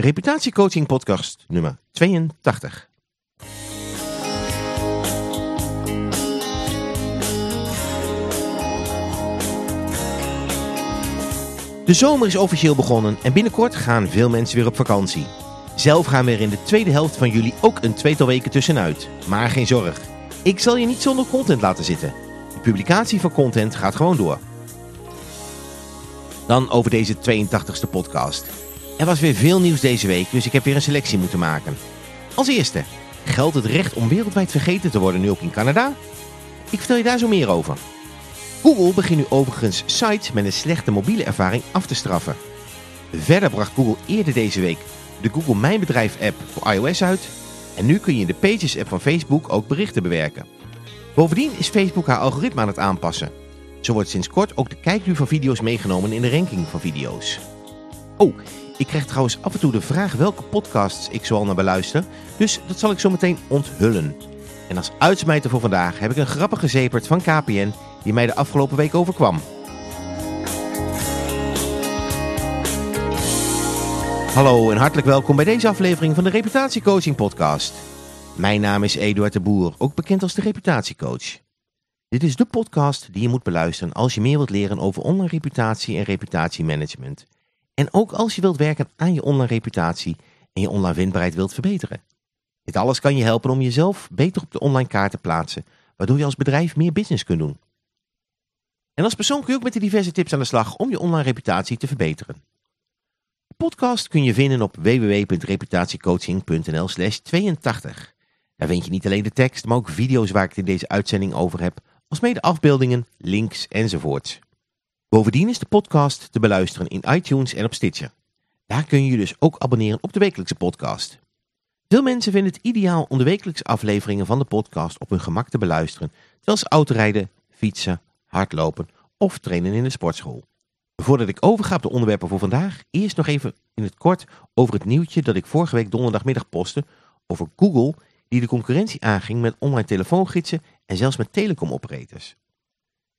Reputatiecoaching podcast nummer 82. De zomer is officieel begonnen en binnenkort gaan veel mensen weer op vakantie. Zelf gaan we er in de tweede helft van juli ook een tweetal weken tussenuit. Maar geen zorg, ik zal je niet zonder content laten zitten. De publicatie van content gaat gewoon door. Dan over deze 82e podcast. Er was weer veel nieuws deze week, dus ik heb weer een selectie moeten maken. Als eerste, geldt het recht om wereldwijd vergeten te worden nu ook in Canada? Ik vertel je daar zo meer over. Google begint nu overigens sites met een slechte mobiele ervaring af te straffen. Verder bracht Google eerder deze week de Google Mijn Bedrijf app voor iOS uit. En nu kun je in de Pages app van Facebook ook berichten bewerken. Bovendien is Facebook haar algoritme aan het aanpassen. Zo wordt sinds kort ook de kijkduur van video's meegenomen in de ranking van video's. Oh, ik krijg trouwens af en toe de vraag welke podcasts ik zoal naar beluister, dus dat zal ik zo meteen onthullen. En als uitsmijter voor vandaag heb ik een grappige zepert van KPN die mij de afgelopen week overkwam. Hallo en hartelijk welkom bij deze aflevering van de Reputatiecoaching podcast. Mijn naam is Eduard de Boer, ook bekend als de Reputatiecoach. Dit is de podcast die je moet beluisteren als je meer wilt leren over online reputatie en reputatiemanagement. En ook als je wilt werken aan je online reputatie en je online vindbaarheid wilt verbeteren. Dit alles kan je helpen om jezelf beter op de online kaart te plaatsen, waardoor je als bedrijf meer business kunt doen. En als persoon kun je ook met de diverse tips aan de slag om je online reputatie te verbeteren. De podcast kun je vinden op www.reputatiecoaching.nl slash 82. Daar vind je niet alleen de tekst, maar ook video's waar ik het in deze uitzending over heb, alsmede afbeeldingen, links enzovoort. Bovendien is de podcast te beluisteren in iTunes en op Stitcher. Daar kun je je dus ook abonneren op de wekelijkse podcast. Veel mensen vinden het ideaal om de wekelijkse afleveringen van de podcast op hun gemak te beluisteren, terwijl ze autorijden, fietsen, hardlopen of trainen in de sportschool. Voordat ik overga op de onderwerpen voor vandaag, eerst nog even in het kort over het nieuwtje dat ik vorige week donderdagmiddag postte over Google die de concurrentie aanging met online telefoongidsen en zelfs met telecomoperators.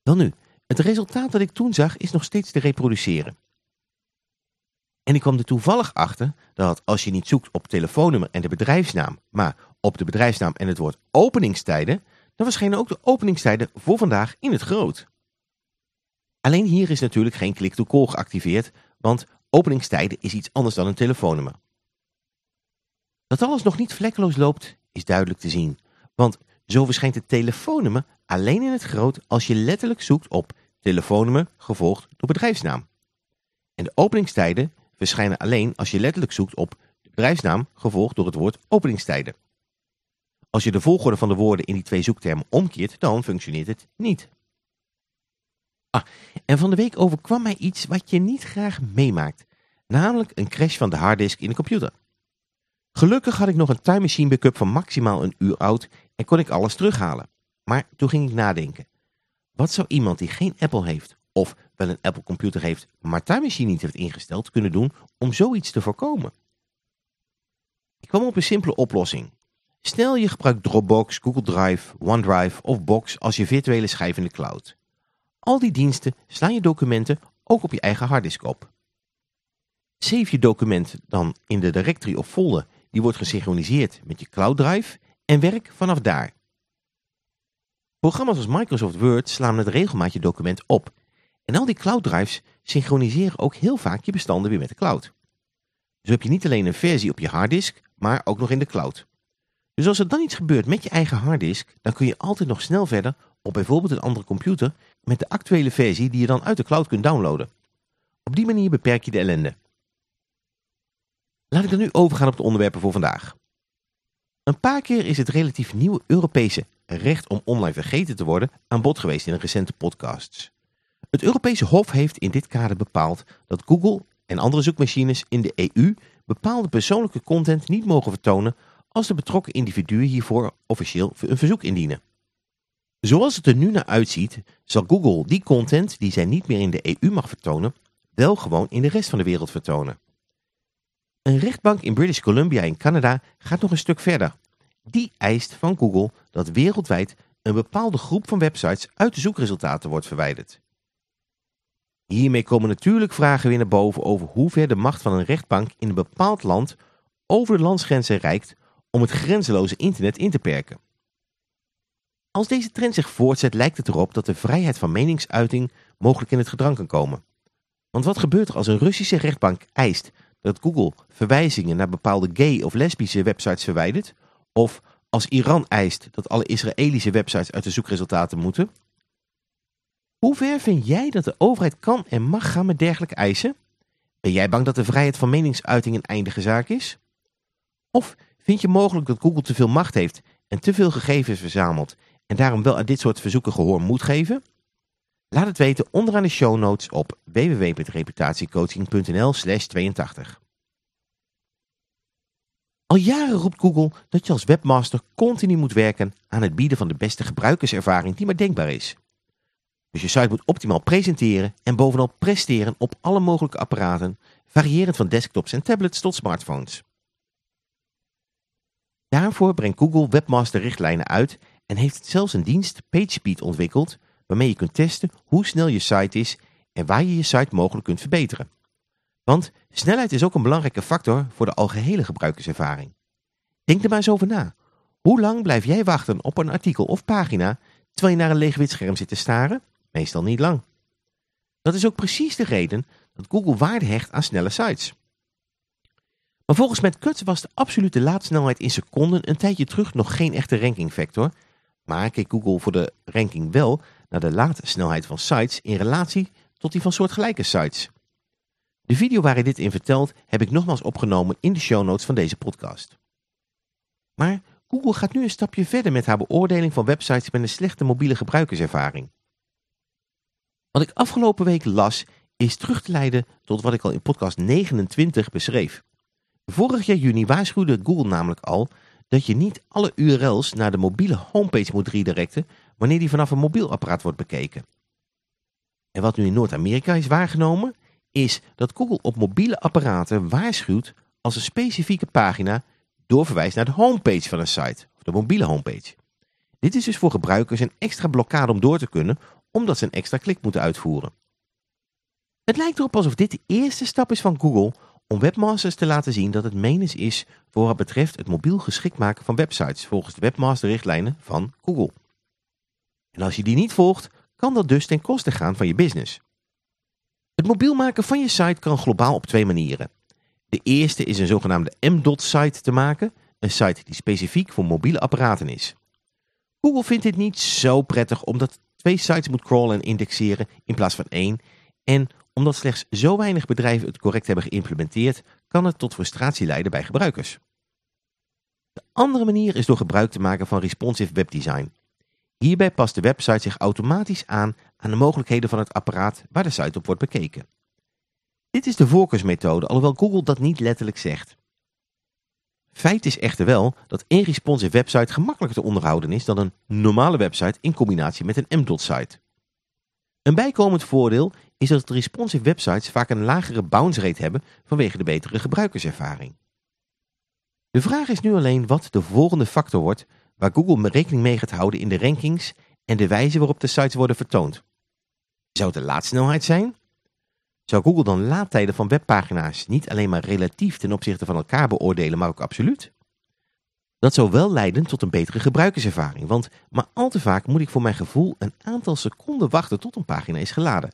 Dan nu, het resultaat dat ik toen zag is nog steeds te reproduceren. En ik kwam er toevallig achter dat als je niet zoekt op telefoonnummer en de bedrijfsnaam, maar op de bedrijfsnaam en het woord openingstijden, dan verschijnen ook de openingstijden voor vandaag in het groot. Alleen hier is natuurlijk geen click-to-call geactiveerd, want openingstijden is iets anders dan een telefoonnummer. Dat alles nog niet vlekkeloos loopt, is duidelijk te zien, want zo verschijnt het telefoonnummer alleen in het groot als je letterlijk zoekt op telefoonnummer gevolgd door bedrijfsnaam. En de openingstijden verschijnen alleen als je letterlijk zoekt op bedrijfsnaam gevolgd door het woord openingstijden. Als je de volgorde van de woorden in die twee zoektermen omkeert, dan functioneert het niet. Ah, en van de week overkwam mij iets wat je niet graag meemaakt, namelijk een crash van de harddisk in de computer. Gelukkig had ik nog een time machine backup van maximaal een uur oud en kon ik alles terughalen. Maar toen ging ik nadenken. Wat zou iemand die geen Apple heeft of wel een Apple computer heeft, maar Time Machine niet heeft ingesteld, kunnen doen om zoiets te voorkomen? Ik kwam op een simpele oplossing. Stel je gebruikt Dropbox, Google Drive, OneDrive of Box als je virtuele schijf in de cloud. Al die diensten slaan je documenten ook op je eigen harddisk op. Save je document dan in de directory of folder die wordt gesynchroniseerd met je cloud drive en werk vanaf daar. Programma's als Microsoft Word slaan met regelmaat je document op. En al die cloud drives synchroniseren ook heel vaak je bestanden weer met de cloud. Zo heb je niet alleen een versie op je harddisk, maar ook nog in de cloud. Dus als er dan iets gebeurt met je eigen harddisk, dan kun je altijd nog snel verder op bijvoorbeeld een andere computer met de actuele versie die je dan uit de cloud kunt downloaden. Op die manier beperk je de ellende. Laat ik dan nu overgaan op de onderwerpen voor vandaag. Een paar keer is het relatief nieuwe Europese recht om online vergeten te worden aan bod geweest in recente podcasts. Het Europese Hof heeft in dit kader bepaald dat Google en andere zoekmachines in de EU bepaalde persoonlijke content niet mogen vertonen als de betrokken individuen hiervoor officieel een verzoek indienen. Zoals het er nu naar uitziet, zal Google die content die zij niet meer in de EU mag vertonen, wel gewoon in de rest van de wereld vertonen. Een rechtbank in British Columbia in Canada gaat nog een stuk verder. Die eist van Google dat wereldwijd een bepaalde groep van websites uit de zoekresultaten wordt verwijderd. Hiermee komen natuurlijk vragen weer naar boven over hoe ver de macht van een rechtbank in een bepaald land over de landsgrenzen reikt om het grenzeloze internet in te perken. Als deze trend zich voortzet lijkt het erop dat de vrijheid van meningsuiting mogelijk in het gedrang kan komen. Want wat gebeurt er als een Russische rechtbank eist dat Google verwijzingen naar bepaalde gay of lesbische websites verwijdert? Of als Iran eist dat alle Israëlische websites uit de zoekresultaten moeten? Hoe ver vind jij dat de overheid kan en mag gaan met dergelijke eisen? Ben jij bang dat de vrijheid van meningsuiting een eindige zaak is? Of vind je mogelijk dat Google te veel macht heeft en te veel gegevens verzamelt en daarom wel aan dit soort verzoeken gehoor moet geven? Laat het weten onderaan de show notes op www.reputatiecoaching.nl slash 82. Al jaren roept Google dat je als webmaster continu moet werken aan het bieden van de beste gebruikerservaring die maar denkbaar is. Dus je site moet optimaal presenteren en bovenal presteren op alle mogelijke apparaten, variërend van desktops en tablets tot smartphones. Daarvoor brengt Google Webmaster richtlijnen uit en heeft zelfs een dienst PageSpeed ontwikkeld waarmee je kunt testen hoe snel je site is en waar je je site mogelijk kunt verbeteren. Want snelheid is ook een belangrijke factor voor de algehele gebruikerservaring. Denk er maar eens over na. Hoe lang blijf jij wachten op een artikel of pagina terwijl je naar een leeg wit scherm zit te staren? Meestal niet lang. Dat is ook precies de reden dat Google waarde hecht aan snelle sites. Maar volgens Matt was de absolute laadsnelheid in seconden een tijdje terug nog geen echte rankingfactor, maar keek Google voor de ranking wel naar de laadsnelheid van sites in relatie tot die van soortgelijke sites. De video waar hij dit in vertelt heb ik nogmaals opgenomen in de show notes van deze podcast. Maar Google gaat nu een stapje verder met haar beoordeling van websites met een slechte mobiele gebruikerservaring. Wat ik afgelopen week las is terug te leiden tot wat ik al in podcast 29 beschreef. Vorig jaar juni waarschuwde Google namelijk al dat je niet alle URL's naar de mobiele homepage moet redirecten wanneer die vanaf een mobiel apparaat wordt bekeken. En wat nu in Noord-Amerika is waargenomen, is dat Google op mobiele apparaten waarschuwt als een specifieke pagina doorverwijst naar de homepage van een site, of de mobiele homepage. Dit is dus voor gebruikers een extra blokkade om door te kunnen, omdat ze een extra klik moeten uitvoeren. Het lijkt erop alsof dit de eerste stap is van Google om webmasters te laten zien dat het menens is voor wat betreft het mobiel geschikt maken van websites volgens de webmasterrichtlijnen van Google. En als je die niet volgt, kan dat dus ten koste gaan van je business. Het mobiel maken van je site kan globaal op twee manieren. De eerste is een zogenaamde M.site te maken, een site die specifiek voor mobiele apparaten is. Google vindt dit niet zo prettig omdat twee sites moet crawlen en indexeren in plaats van één en omdat slechts zo weinig bedrijven het correct hebben geïmplementeerd, kan het tot frustratie leiden bij gebruikers. De andere manier is door gebruik te maken van responsive webdesign. Hierbij past de website zich automatisch aan aan de mogelijkheden van het apparaat waar de site op wordt bekeken. Dit is de voorkeursmethode, alhoewel Google dat niet letterlijk zegt. Feit is echter wel dat een responsive website gemakkelijker te onderhouden is dan een normale website in combinatie met een M.site. Een bijkomend voordeel is dat responsive websites vaak een lagere bounce rate hebben vanwege de betere gebruikerservaring. De vraag is nu alleen wat de volgende factor wordt waar Google rekening mee gaat houden in de rankings en de wijze waarop de sites worden vertoond. Zou het de laadsnelheid zijn? Zou Google dan laadtijden van webpagina's niet alleen maar relatief ten opzichte van elkaar beoordelen, maar ook absoluut? Dat zou wel leiden tot een betere gebruikerservaring, want maar al te vaak moet ik voor mijn gevoel een aantal seconden wachten tot een pagina is geladen.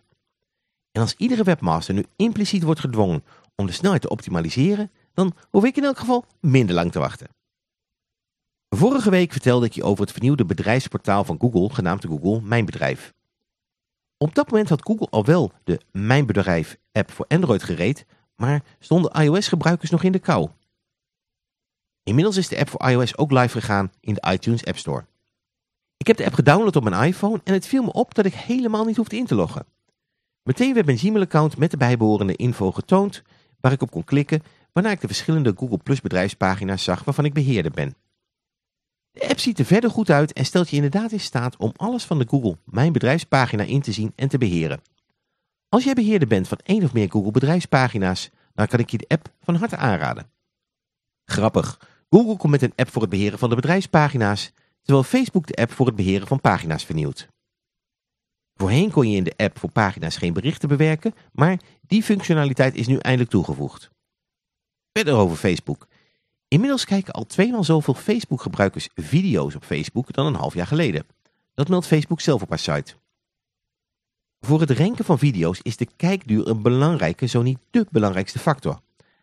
En als iedere webmaster nu impliciet wordt gedwongen om de snelheid te optimaliseren, dan hoef ik in elk geval minder lang te wachten. Vorige week vertelde ik je over het vernieuwde bedrijfsportaal van Google, genaamd Google Mijn Bedrijf. Op dat moment had Google al wel de Mijn Bedrijf app voor Android gereed, maar stonden iOS-gebruikers nog in de kou. Inmiddels is de app voor iOS ook live gegaan in de iTunes App Store. Ik heb de app gedownload op mijn iPhone en het viel me op dat ik helemaal niet hoefde in te loggen. Meteen werd mijn Gmail-account met de bijbehorende info getoond, waar ik op kon klikken, waarna ik de verschillende Google Plus bedrijfspagina's zag waarvan ik beheerder ben. De app ziet er verder goed uit en stelt je inderdaad in staat om alles van de Google Mijn Bedrijfspagina in te zien en te beheren. Als jij beheerder bent van één of meer Google bedrijfspagina's, dan kan ik je de app van harte aanraden. Grappig, Google komt met een app voor het beheren van de bedrijfspagina's, terwijl Facebook de app voor het beheren van pagina's vernieuwt. Voorheen kon je in de app voor pagina's geen berichten bewerken, maar die functionaliteit is nu eindelijk toegevoegd. Verder over Facebook. Inmiddels kijken al tweemaal zoveel Facebook-gebruikers video's op Facebook dan een half jaar geleden. Dat meldt Facebook zelf op haar site. Voor het ranken van video's is de kijkduur een belangrijke, zo niet de belangrijkste factor.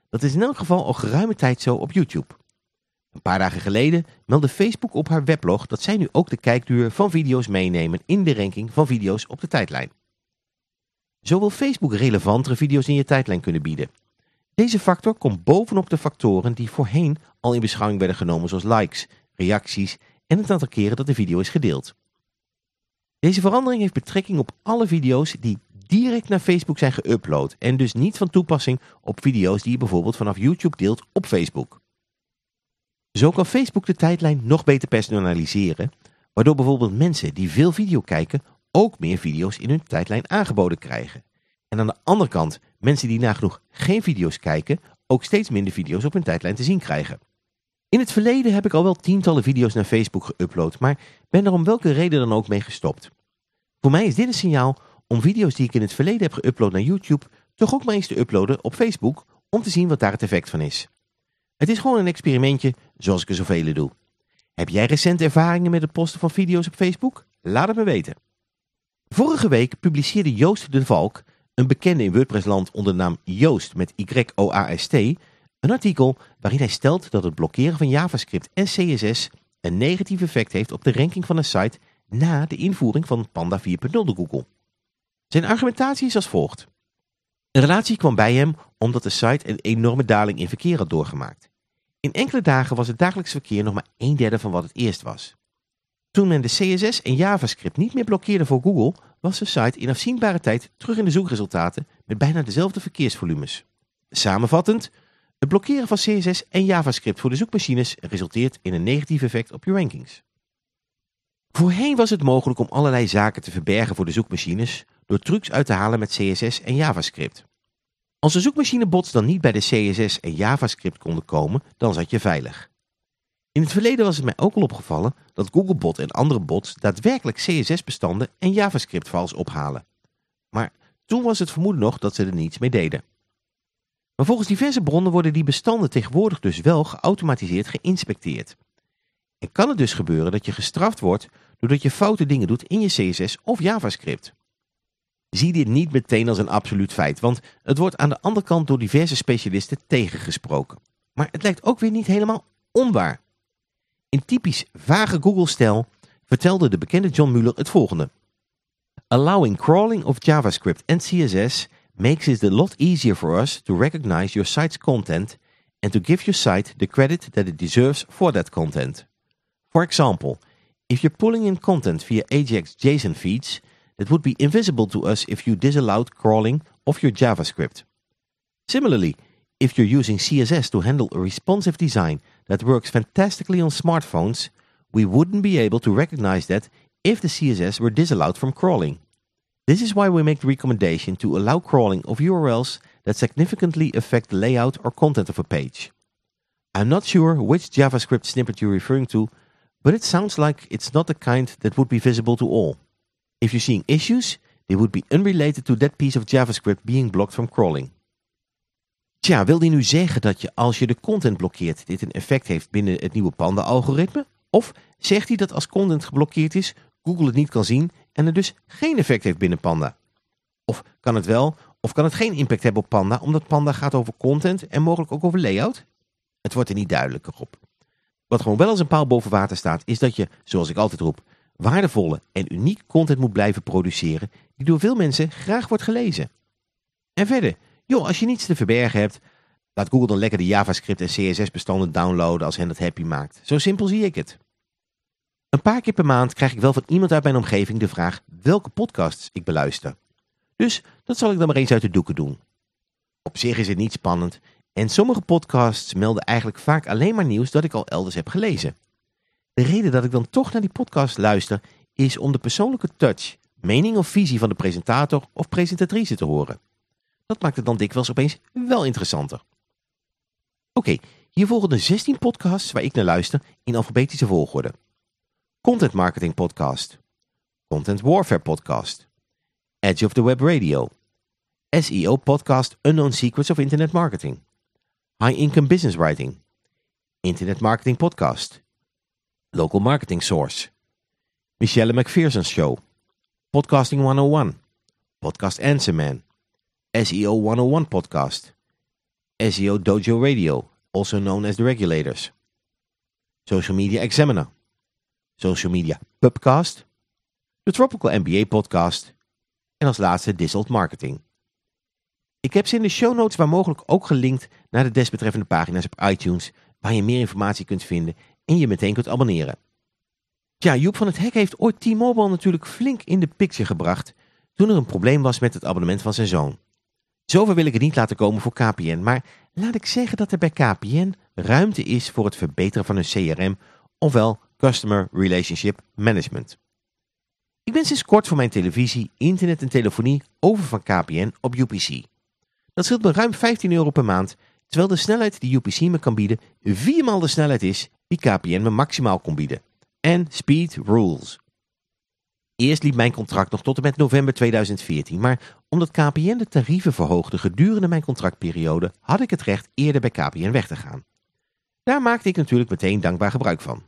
Dat is in elk geval al geruime tijd zo op YouTube. Een paar dagen geleden meldde Facebook op haar weblog dat zij nu ook de kijkduur van video's meenemen in de ranking van video's op de tijdlijn. Zo wil Facebook relevantere video's in je tijdlijn kunnen bieden. Deze factor komt bovenop de factoren die voorheen al in beschouwing werden genomen zoals likes, reacties en het aantal keren dat de video is gedeeld. Deze verandering heeft betrekking op alle video's die direct naar Facebook zijn geüpload en dus niet van toepassing op video's die je bijvoorbeeld vanaf YouTube deelt op Facebook. Zo kan Facebook de tijdlijn nog beter personaliseren, waardoor bijvoorbeeld mensen die veel video kijken ook meer video's in hun tijdlijn aangeboden krijgen. En aan de andere kant, mensen die nagenoeg geen video's kijken, ook steeds minder video's op hun tijdlijn te zien krijgen. In het verleden heb ik al wel tientallen video's naar Facebook geüpload, maar ben er om welke reden dan ook mee gestopt. Voor mij is dit een signaal om video's die ik in het verleden heb geüpload naar YouTube toch ook maar eens te uploaden op Facebook om te zien wat daar het effect van is. Het is gewoon een experimentje zoals ik er zoveel doe. Heb jij recente ervaringen met het posten van video's op Facebook? Laat het me weten. Vorige week publiceerde Joost de Valk, een bekende in WordPress-land onder de naam Joost met Y-O-A-S-T, een artikel waarin hij stelt dat het blokkeren van JavaScript en CSS een negatief effect heeft op de ranking van een site na de invoering van Panda 4.0 door Google. Zijn argumentatie is als volgt. Een relatie kwam bij hem omdat de site een enorme daling in verkeer had doorgemaakt. In enkele dagen was het dagelijks verkeer nog maar een derde van wat het eerst was. Toen men de CSS en JavaScript niet meer blokkeerde voor Google, was de site in afzienbare tijd terug in de zoekresultaten met bijna dezelfde verkeersvolumes. Samenvattend, het blokkeren van CSS en JavaScript voor de zoekmachines resulteert in een negatief effect op je rankings. Voorheen was het mogelijk om allerlei zaken te verbergen voor de zoekmachines door trucs uit te halen met CSS en JavaScript. Als de zoekmachinebots dan niet bij de CSS en JavaScript konden komen, dan zat je veilig. In het verleden was het mij ook al opgevallen dat Googlebot en andere bots daadwerkelijk CSS-bestanden en JavaScript-files ophalen. Maar toen was het vermoeden nog dat ze er niets mee deden. Maar volgens diverse bronnen worden die bestanden tegenwoordig dus wel geautomatiseerd geïnspecteerd. En kan het dus gebeuren dat je gestraft wordt doordat je foute dingen doet in je CSS of JavaScript. Zie dit niet meteen als een absoluut feit, want het wordt aan de andere kant door diverse specialisten tegengesproken. Maar het lijkt ook weer niet helemaal onwaar. In typisch vage Google-stijl vertelde de bekende John Mueller het volgende. Allowing crawling of JavaScript and CSS makes it a lot easier for us to recognize your site's content and to give your site the credit that it deserves for that content. For example, if you're pulling in content via Ajax JSON feeds, that would be invisible to us if you disallowed crawling of your JavaScript. Similarly, if you're using CSS to handle a responsive design that works fantastically on smartphones, we wouldn't be able to recognize that if the CSS were disallowed from crawling. This is why we make the recommendation to allow crawling of URLs that significantly affect the layout or content of a page. I'm not sure which JavaScript snippet you're referring to, but it sounds like it's not the kind that would be visible to all. If you're seeing issues, they would be unrelated to that piece of JavaScript being blocked from crawling. Tja, wil die nu zeggen dat je als je de content blokkeert dit een effect heeft binnen het nieuwe Panda-algoritme? Of zegt hij dat als content geblokkeerd is, Google het niet kan zien en er dus geen effect heeft binnen Panda? Of kan het wel, of kan het geen impact hebben op Panda, omdat Panda gaat over content en mogelijk ook over layout? Het wordt er niet duidelijker op. Wat gewoon wel als een paal boven water staat, is dat je, zoals ik altijd roep, waardevolle en uniek content moet blijven produceren die door veel mensen graag wordt gelezen. En verder, joh, als je niets te verbergen hebt, laat Google dan lekker de JavaScript en CSS bestanden downloaden als hen dat happy maakt. Zo simpel zie ik het. Een paar keer per maand krijg ik wel van iemand uit mijn omgeving de vraag welke podcasts ik beluister. Dus dat zal ik dan maar eens uit de doeken doen. Op zich is het niet spannend en sommige podcasts melden eigenlijk vaak alleen maar nieuws dat ik al elders heb gelezen. De reden dat ik dan toch naar die podcast luister is om de persoonlijke touch, mening of visie van de presentator of presentatrice te horen. Dat maakt het dan dikwijls opeens wel interessanter. Oké, hier volgen de 16 podcasts waar ik naar luister in alfabetische volgorde. Content Marketing Podcast. Content Warfare Podcast. Edge of the Web Radio. SEO podcast Unknown Secrets of Internet Marketing. High Income Business Writing. Internet Marketing Podcast. Local Marketing Source. Michelle McPherson's Show. Podcasting 101. Podcast Answer Man. SEO 101 Podcast. SEO Dojo Radio, also known as The Regulators. Social Media Examiner. Social Media Pubcast. De Tropical MBA Podcast. En als laatste Disselt Marketing. Ik heb ze in de show notes waar mogelijk ook gelinkt naar de desbetreffende pagina's op iTunes, waar je meer informatie kunt vinden en je meteen kunt abonneren. Tja, Joep van het Hek heeft ooit T-Mobile natuurlijk flink in de picture gebracht toen er een probleem was met het abonnement van zijn zoon. Zover wil ik het niet laten komen voor KPN, maar laat ik zeggen dat er bij KPN ruimte is voor het verbeteren van hun CRM, ofwel Customer Relationship Management. Ik ben sinds kort voor mijn televisie, internet en telefonie over van KPN op UPC. Dat scheelt me ruim 15 euro per maand, terwijl de snelheid die UPC me kan bieden viermaal de snelheid is die KPN me maximaal kon bieden. En speed rules. Eerst liep mijn contract nog tot en met november 2014, maar omdat KPN de tarieven verhoogde gedurende mijn contractperiode, had ik het recht eerder bij KPN weg te gaan. Daar maakte ik natuurlijk meteen dankbaar gebruik van.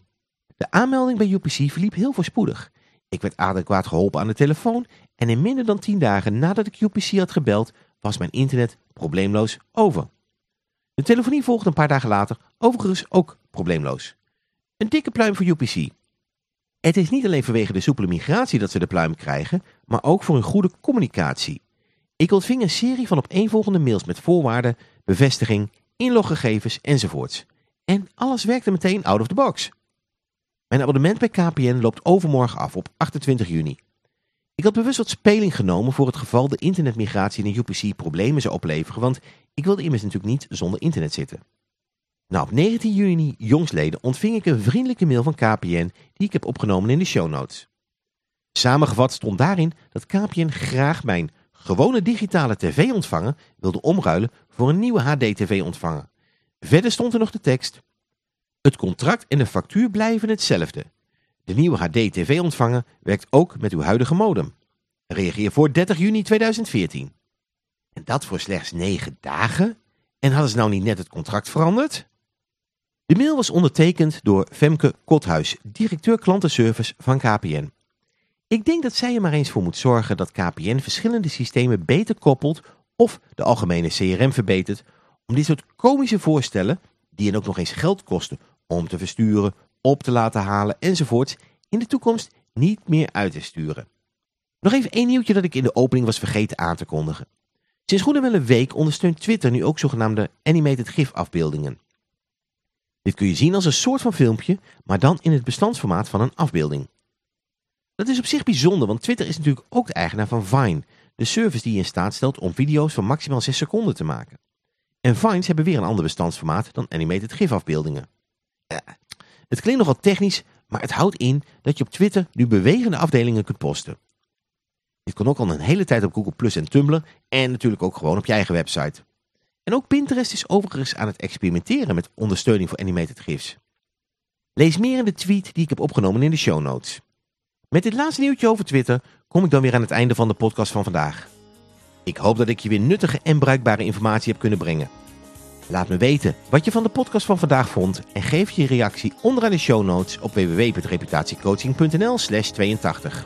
De aanmelding bij UPC verliep heel voorspoedig. Ik werd adequaat geholpen aan de telefoon en in minder dan 10 dagen nadat ik UPC had gebeld, was mijn internet probleemloos over. De telefonie volgde een paar dagen later, overigens ook probleemloos. Een dikke pluim voor UPC. Het is niet alleen vanwege de soepele migratie dat ze de pluim krijgen, maar ook voor hun goede communicatie. Ik ontving een serie van opeenvolgende mails met voorwaarden, bevestiging, inloggegevens enzovoorts. En alles werkte meteen out of the box. Mijn abonnement bij KPN loopt overmorgen af op 28 juni. Ik had bewust wat speling genomen voor het geval de internetmigratie in UPC problemen zou opleveren, want ik wilde immers natuurlijk niet zonder internet zitten. Nou, op 19 juni jongsleden ontving ik een vriendelijke mail van KPN die ik heb opgenomen in de show notes. Samengevat stond daarin dat KPN graag mijn gewone digitale tv-ontvanger wilde omruilen voor een nieuwe HD-tv-ontvanger. Verder stond er nog de tekst. Het contract en de factuur blijven hetzelfde. De nieuwe HD-tv-ontvanger werkt ook met uw huidige modem. Reageer voor 30 juni 2014. En dat voor slechts 9 dagen? En hadden ze nou niet net het contract veranderd? De mail was ondertekend door Femke Kothuis, directeur klantenservice van KPN. Ik denk dat zij er maar eens voor moet zorgen dat KPN verschillende systemen beter koppelt of de algemene CRM verbetert om dit soort komische voorstellen, die er ook nog eens geld kosten om te versturen, op te laten halen enzovoorts, in de toekomst niet meer uit te sturen. Nog even één nieuwtje dat ik in de opening was vergeten aan te kondigen. Sinds goed en wel een week ondersteunt Twitter nu ook zogenaamde animated GIF afbeeldingen. Dit kun je zien als een soort van filmpje, maar dan in het bestandsformaat van een afbeelding. Dat is op zich bijzonder, want Twitter is natuurlijk ook de eigenaar van Vine, de service die je in staat stelt om video's van maximaal 6 seconden te maken. En Vines hebben weer een ander bestandsformaat dan animated GIF-afbeeldingen. het klinkt nogal technisch, maar het houdt in dat je op Twitter nu bewegende afdelingen kunt posten. Dit kon ook al een hele tijd op Google Plus en Tumblr en natuurlijk ook gewoon op je eigen website. En ook Pinterest is overigens aan het experimenteren met ondersteuning voor animated GIFs. Lees meer in de tweet die ik heb opgenomen in de show notes. Met dit laatste nieuwtje over Twitter kom ik dan weer aan het einde van de podcast van vandaag. Ik hoop dat ik je weer nuttige en bruikbare informatie heb kunnen brengen. Laat me weten wat je van de podcast van vandaag vond en geef je reactie onderaan de show notes op www.reputatiecoaching.nl slash 82.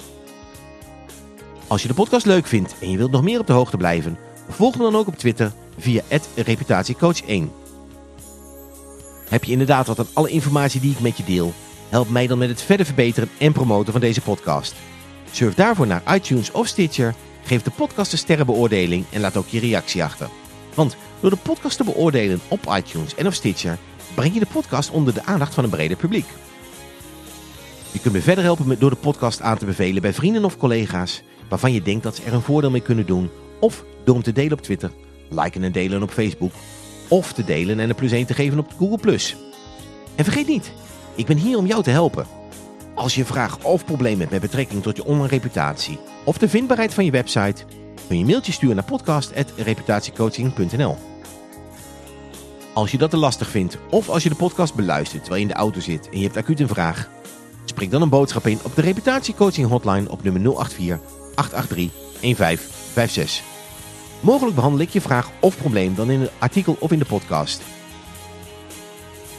Als je de podcast leuk vindt en je wilt nog meer op de hoogte blijven, volg me dan ook op Twitter via reputatiecoach1. Heb je inderdaad wat aan alle informatie die ik met je deel? Help mij dan met het verder verbeteren en promoten van deze podcast. Surf daarvoor naar iTunes of Stitcher, geef de podcast een sterrenbeoordeling en laat ook je reactie achter. Want door de podcast te beoordelen op iTunes en op Stitcher, breng je de podcast onder de aandacht van een breder publiek. Je kunt me verder helpen door de podcast aan te bevelen bij vrienden of collega's waarvan je denkt dat ze er een voordeel mee kunnen doen. Of door hem te delen op Twitter, liken en delen op Facebook. Of te delen en een plus 1 te geven op Google+. En vergeet niet, ik ben hier om jou te helpen. Als je vraag of probleem hebt met betrekking tot je online reputatie of de vindbaarheid van je website, kun je mailtje sturen naar podcast.reputatiecoaching.nl. Als je dat te lastig vindt of als je de podcast beluistert terwijl je in de auto zit en je hebt acuut een vraag, spreek dan een boodschap in op de reputatiecoaching hotline op nummer 084 883 1556. Mogelijk behandel ik je vraag of probleem dan in een artikel of in de podcast.